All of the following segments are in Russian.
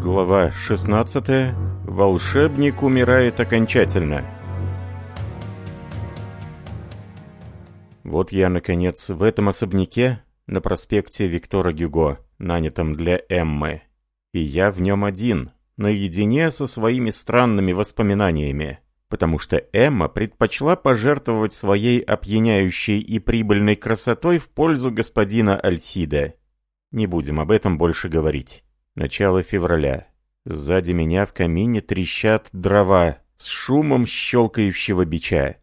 Глава 16. Волшебник умирает окончательно. Вот я, наконец, в этом особняке на проспекте Виктора Гюго, нанятом для Эммы. И я в нем один, наедине со своими странными воспоминаниями, потому что Эмма предпочла пожертвовать своей опьяняющей и прибыльной красотой в пользу господина Альсида. Не будем об этом больше говорить. Начало февраля. Сзади меня в камине трещат дрова с шумом щелкающего бича.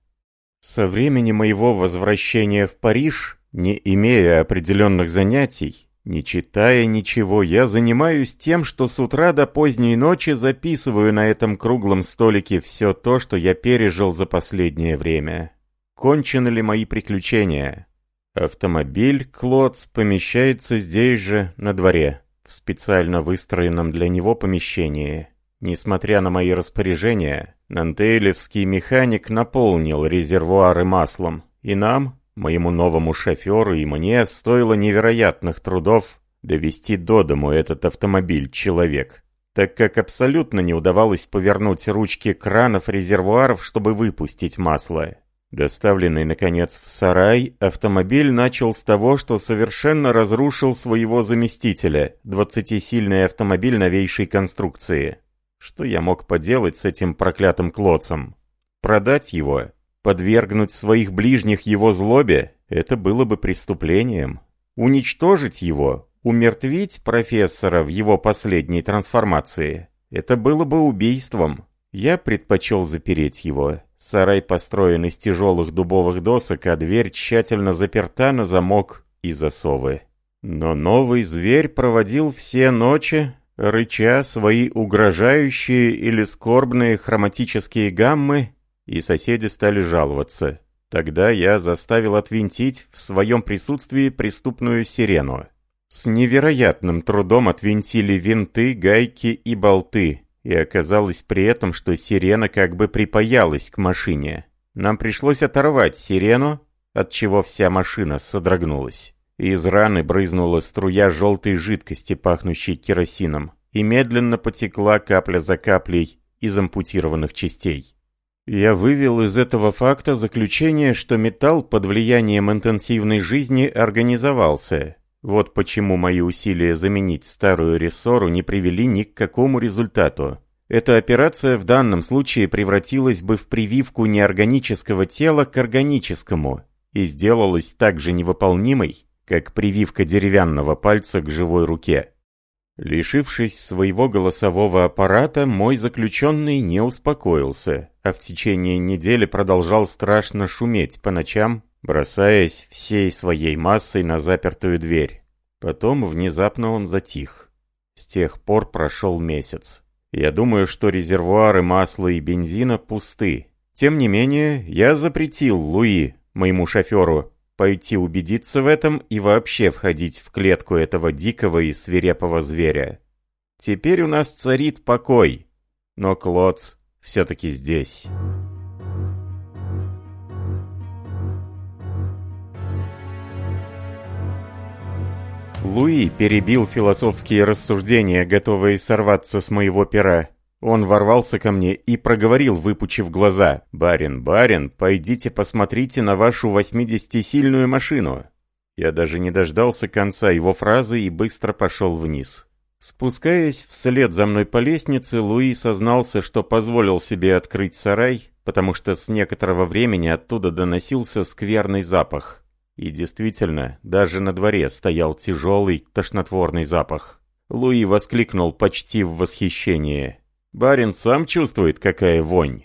Со времени моего возвращения в Париж, не имея определенных занятий, не читая ничего, я занимаюсь тем, что с утра до поздней ночи записываю на этом круглом столике все то, что я пережил за последнее время. Кончены ли мои приключения? Автомобиль Клоц помещается здесь же, на дворе в специально выстроенном для него помещении. Несмотря на мои распоряжения, Нантейлевский механик наполнил резервуары маслом, и нам, моему новому шоферу и мне, стоило невероятных трудов довести до дому этот автомобиль человек, так как абсолютно не удавалось повернуть ручки кранов резервуаров, чтобы выпустить масло. Доставленный, наконец, в сарай, автомобиль начал с того, что совершенно разрушил своего заместителя, 20-сильный автомобиль новейшей конструкции. Что я мог поделать с этим проклятым клоцем? Продать его? Подвергнуть своих ближних его злобе? Это было бы преступлением. Уничтожить его? Умертвить профессора в его последней трансформации? Это было бы убийством. Я предпочел запереть его. Сарай построен из тяжелых дубовых досок, а дверь тщательно заперта на замок и засовы. Но новый зверь проводил все ночи, рыча свои угрожающие или скорбные хроматические гаммы, и соседи стали жаловаться. Тогда я заставил отвинтить в своем присутствии преступную сирену. С невероятным трудом отвинтили винты, гайки и болты, и оказалось при этом, что сирена как бы припаялась к машине. Нам пришлось оторвать сирену, от чего вся машина содрогнулась. Из раны брызнула струя желтой жидкости, пахнущей керосином, и медленно потекла капля за каплей из ампутированных частей. Я вывел из этого факта заключение, что металл под влиянием интенсивной жизни организовался, вот почему мои усилия заменить старую рессору не привели ни к какому результату. Эта операция в данном случае превратилась бы в прививку неорганического тела к органическому и сделалась так же невыполнимой, как прививка деревянного пальца к живой руке. Лишившись своего голосового аппарата, мой заключенный не успокоился, а в течение недели продолжал страшно шуметь по ночам, бросаясь всей своей массой на запертую дверь. Потом внезапно он затих. С тех пор прошел месяц. Я думаю, что резервуары масла и бензина пусты. Тем не менее, я запретил Луи, моему шоферу, пойти убедиться в этом и вообще входить в клетку этого дикого и свирепого зверя. Теперь у нас царит покой, но Клоц все-таки здесь». Луи перебил философские рассуждения, готовые сорваться с моего пера. Он ворвался ко мне и проговорил, выпучив глаза. «Барин, барин, пойдите посмотрите на вашу 80-сильную машину». Я даже не дождался конца его фразы и быстро пошел вниз. Спускаясь вслед за мной по лестнице, Луи сознался, что позволил себе открыть сарай, потому что с некоторого времени оттуда доносился скверный запах. И действительно, даже на дворе стоял тяжелый, тошнотворный запах. Луи воскликнул почти в восхищении. «Барин сам чувствует, какая вонь!»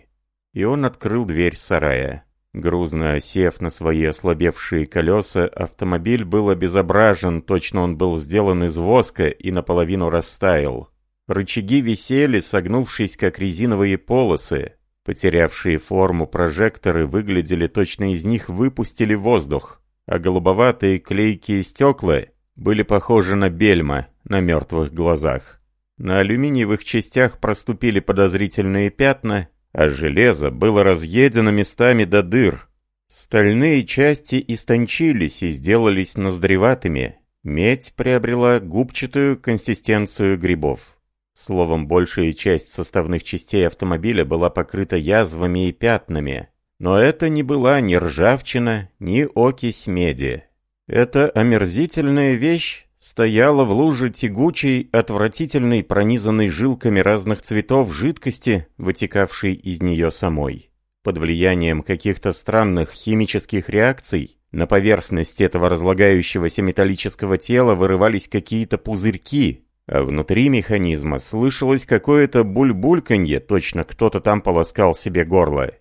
И он открыл дверь сарая. Грузно осев на свои ослабевшие колеса, автомобиль был обезображен, точно он был сделан из воска и наполовину растаял. Рычаги висели, согнувшись как резиновые полосы. Потерявшие форму прожекторы выглядели точно из них выпустили воздух а голубоватые клейкие стекла были похожи на бельма на мертвых глазах. На алюминиевых частях проступили подозрительные пятна, а железо было разъедено местами до дыр. Стальные части истончились и сделались ноздреватыми. Медь приобрела губчатую консистенцию грибов. Словом, большая часть составных частей автомобиля была покрыта язвами и пятнами. Но это не была ни ржавчина, ни окись меди. Эта омерзительная вещь стояла в луже тягучей, отвратительной, пронизанной жилками разных цветов жидкости, вытекавшей из нее самой. Под влиянием каких-то странных химических реакций на поверхности этого разлагающегося металлического тела вырывались какие-то пузырьки, а внутри механизма слышалось какое-то буль-бульканье, точно кто-то там полоскал себе горло.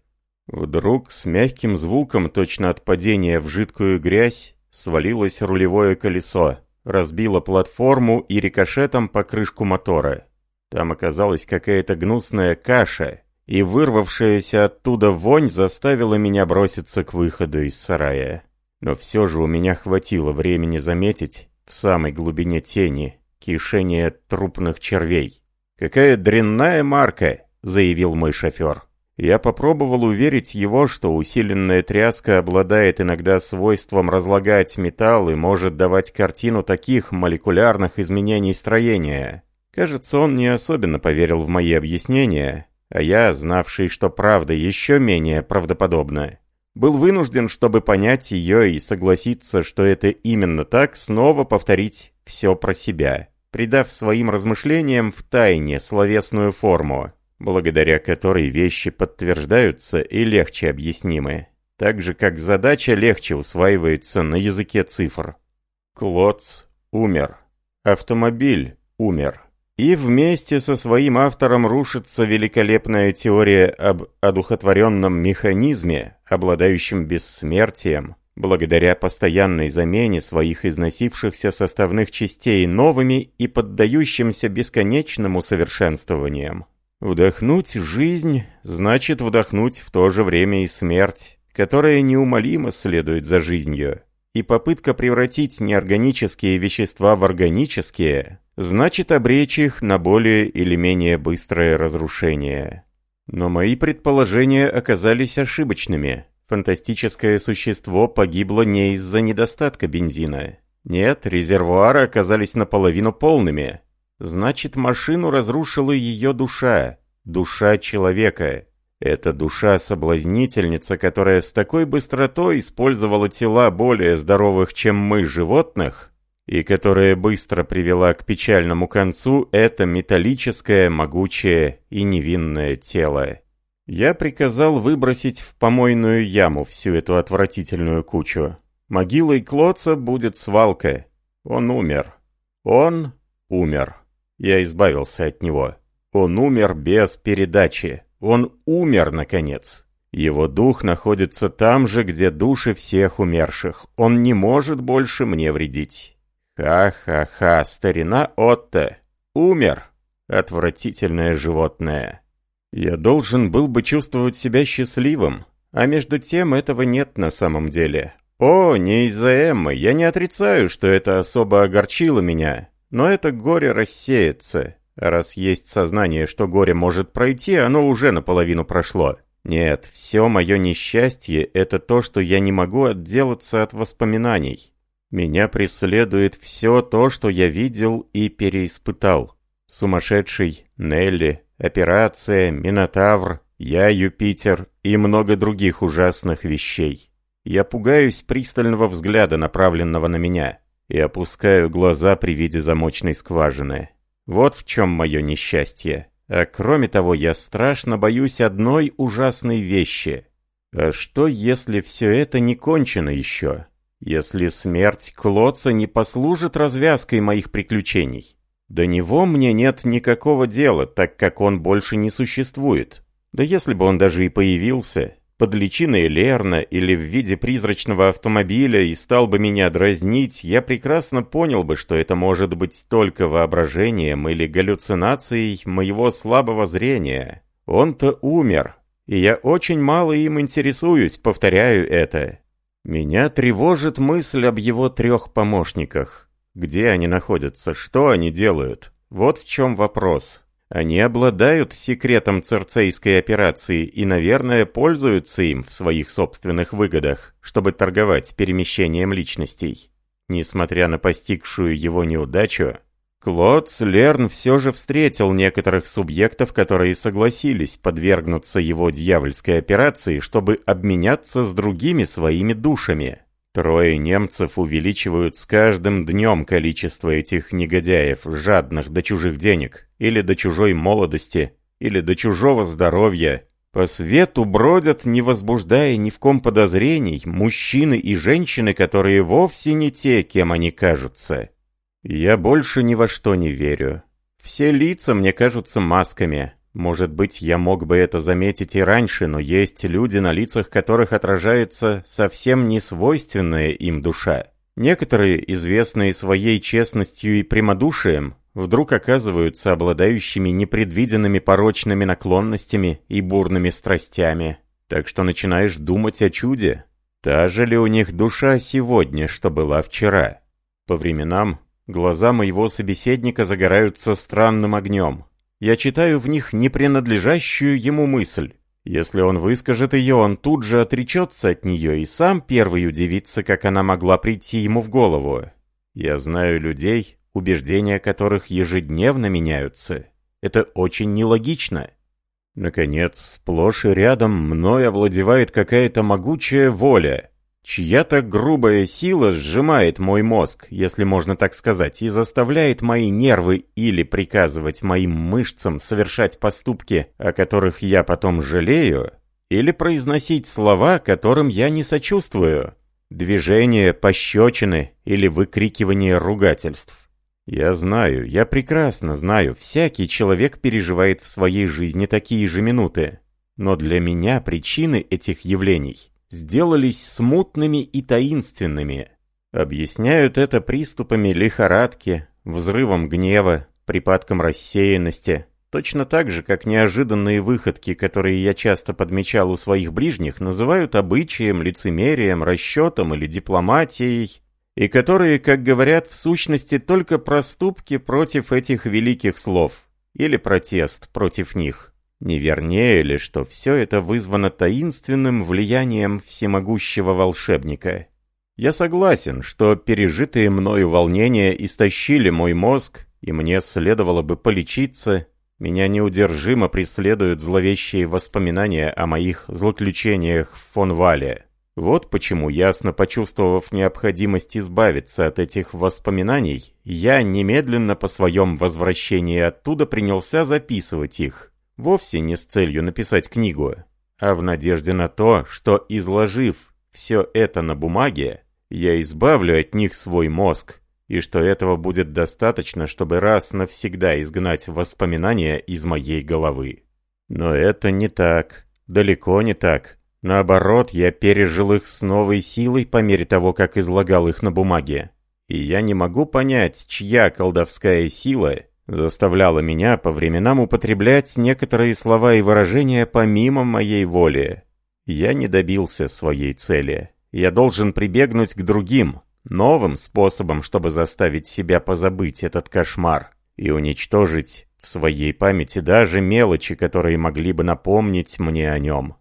Вдруг с мягким звуком, точно от падения в жидкую грязь, свалилось рулевое колесо, разбило платформу и рикошетом покрышку мотора. Там оказалась какая-то гнусная каша, и вырвавшаяся оттуда вонь заставила меня броситься к выходу из сарая. Но все же у меня хватило времени заметить, в самой глубине тени, кишение трупных червей. «Какая дрянная марка!» — заявил мой шофер. Я попробовал уверить его, что усиленная тряска обладает иногда свойством разлагать металл и может давать картину таких молекулярных изменений строения. Кажется, он не особенно поверил в мои объяснения, а я, знавший, что правда еще менее правдоподобна, был вынужден, чтобы понять ее и согласиться, что это именно так, снова повторить все про себя, придав своим размышлениям в тайне словесную форму благодаря которой вещи подтверждаются и легче объяснимы, так же как задача легче усваивается на языке цифр. Клоц умер. Автомобиль умер. И вместе со своим автором рушится великолепная теория об одухотворенном механизме, обладающем бессмертием, благодаря постоянной замене своих износившихся составных частей новыми и поддающимся бесконечному совершенствованиям. Вдохнуть жизнь значит вдохнуть в то же время и смерть, которая неумолимо следует за жизнью. И попытка превратить неорганические вещества в органические значит обречь их на более или менее быстрое разрушение. Но мои предположения оказались ошибочными. Фантастическое существо погибло не из-за недостатка бензина. Нет, резервуары оказались наполовину полными. Значит, машину разрушила ее душа, душа человека. Это душа-соблазнительница, которая с такой быстротой использовала тела более здоровых, чем мы, животных, и которая быстро привела к печальному концу это металлическое, могучее и невинное тело. Я приказал выбросить в помойную яму всю эту отвратительную кучу. Могилой Клоца будет свалка. Он умер. Он умер. Я избавился от него. Он умер без передачи. Он умер, наконец. Его дух находится там же, где души всех умерших. Он не может больше мне вредить. Ха-ха-ха, старина Отто. Умер. Отвратительное животное. Я должен был бы чувствовать себя счастливым, а между тем этого нет на самом деле. О, не из-за Эммы, я не отрицаю, что это особо огорчило меня. Но это горе рассеется. Раз есть сознание, что горе может пройти, оно уже наполовину прошло. Нет, все мое несчастье — это то, что я не могу отделаться от воспоминаний. Меня преследует все то, что я видел и переиспытал. Сумасшедший, Нелли, операция, Минотавр, я Юпитер и много других ужасных вещей. Я пугаюсь пристального взгляда, направленного на меня и опускаю глаза при виде замочной скважины. Вот в чем мое несчастье. А кроме того, я страшно боюсь одной ужасной вещи. А что, если все это не кончено еще? Если смерть Клоца не послужит развязкой моих приключений? До него мне нет никакого дела, так как он больше не существует. Да если бы он даже и появился, под личиной Лерна или в виде призрачного автомобиля и стал бы меня дразнить, я прекрасно понял бы, что это может быть только воображением или галлюцинацией моего слабого зрения. Он-то умер, и я очень мало им интересуюсь, повторяю это. Меня тревожит мысль об его трех помощниках. Где они находятся, что они делают? Вот в чем вопрос. Они обладают секретом церцейской операции и, наверное, пользуются им в своих собственных выгодах, чтобы торговать перемещением личностей. Несмотря на постигшую его неудачу, Клод Слерн все же встретил некоторых субъектов, которые согласились подвергнуться его дьявольской операции, чтобы обменяться с другими своими душами. Трое немцев увеличивают с каждым днем количество этих негодяев, жадных до чужих денег, или до чужой молодости, или до чужого здоровья. По свету бродят, не возбуждая ни в ком подозрений, мужчины и женщины, которые вовсе не те, кем они кажутся. Я больше ни во что не верю. Все лица мне кажутся масками. Может быть, я мог бы это заметить и раньше, но есть люди, на лицах которых отражается совсем не свойственная им душа. Некоторые, известные своей честностью и прямодушием, вдруг оказываются обладающими непредвиденными порочными наклонностями и бурными страстями. Так что начинаешь думать о чуде. Та же ли у них душа сегодня, что была вчера? По временам Глаза моего собеседника загораются странным огнем. Я читаю в них непринадлежащую ему мысль. Если он выскажет ее, он тут же отречется от нее и сам первый удивится, как она могла прийти ему в голову. Я знаю людей, убеждения которых ежедневно меняются. Это очень нелогично. Наконец, сплошь и рядом мной овладевает какая-то могучая воля, Чья-то грубая сила сжимает мой мозг, если можно так сказать, и заставляет мои нервы или приказывать моим мышцам совершать поступки, о которых я потом жалею, или произносить слова, которым я не сочувствую, движения, пощечины или выкрикивание ругательств. Я знаю, я прекрасно знаю, всякий человек переживает в своей жизни такие же минуты. Но для меня причины этих явлений сделались смутными и таинственными. Объясняют это приступами лихорадки, взрывом гнева, припадком рассеянности, точно так же, как неожиданные выходки, которые я часто подмечал у своих ближних, называют обычаем, лицемерием, расчетом или дипломатией, и которые, как говорят, в сущности только проступки против этих великих слов или протест против них. Не вернее ли, что все это вызвано таинственным влиянием всемогущего волшебника? Я согласен, что пережитые мною волнения истощили мой мозг, и мне следовало бы полечиться. Меня неудержимо преследуют зловещие воспоминания о моих злоключениях в Фонвале. Вот почему, ясно почувствовав необходимость избавиться от этих воспоминаний, я немедленно по своем возвращении оттуда принялся записывать их. Вовсе не с целью написать книгу, а в надежде на то, что, изложив все это на бумаге, я избавлю от них свой мозг, и что этого будет достаточно, чтобы раз навсегда изгнать воспоминания из моей головы. Но это не так, далеко не так. Наоборот, я пережил их с новой силой по мере того, как излагал их на бумаге. И я не могу понять, чья колдовская сила заставляла меня по временам употреблять некоторые слова и выражения помимо моей воли. Я не добился своей цели. Я должен прибегнуть к другим, новым способам, чтобы заставить себя позабыть этот кошмар и уничтожить в своей памяти даже мелочи, которые могли бы напомнить мне о нем.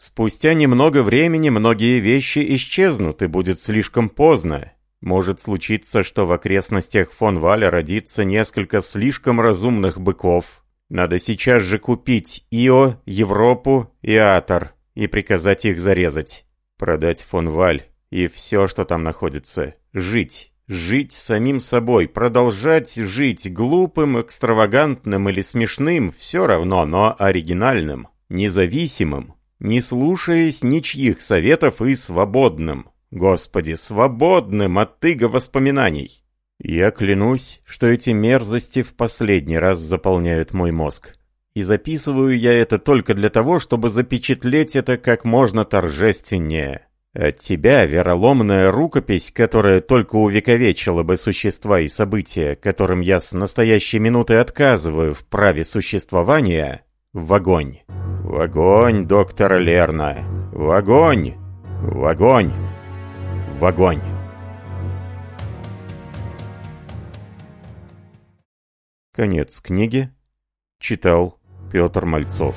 Спустя немного времени многие вещи исчезнут, и будет слишком поздно, может случиться, что в окрестностях фон Валя родится несколько слишком разумных быков. Надо сейчас же купить Ио, Европу и Атор и приказать их зарезать. Продать фон Валь и все, что там находится. Жить. Жить самим собой, продолжать жить глупым, экстравагантным или смешным, все равно, но оригинальным, независимым, не слушаясь ничьих советов и свободным. Господи, свободным от тыга воспоминаний! Я клянусь, что эти мерзости в последний раз заполняют мой мозг. И записываю я это только для того, чтобы запечатлеть это как можно торжественнее. От тебя вероломная рукопись, которая только увековечила бы существа и события, которым я с настоящей минуты отказываю в праве существования, в огонь. В огонь, доктор Лерна. В огонь. В огонь в огонь! Конец книги. Читал Петр Мальцов.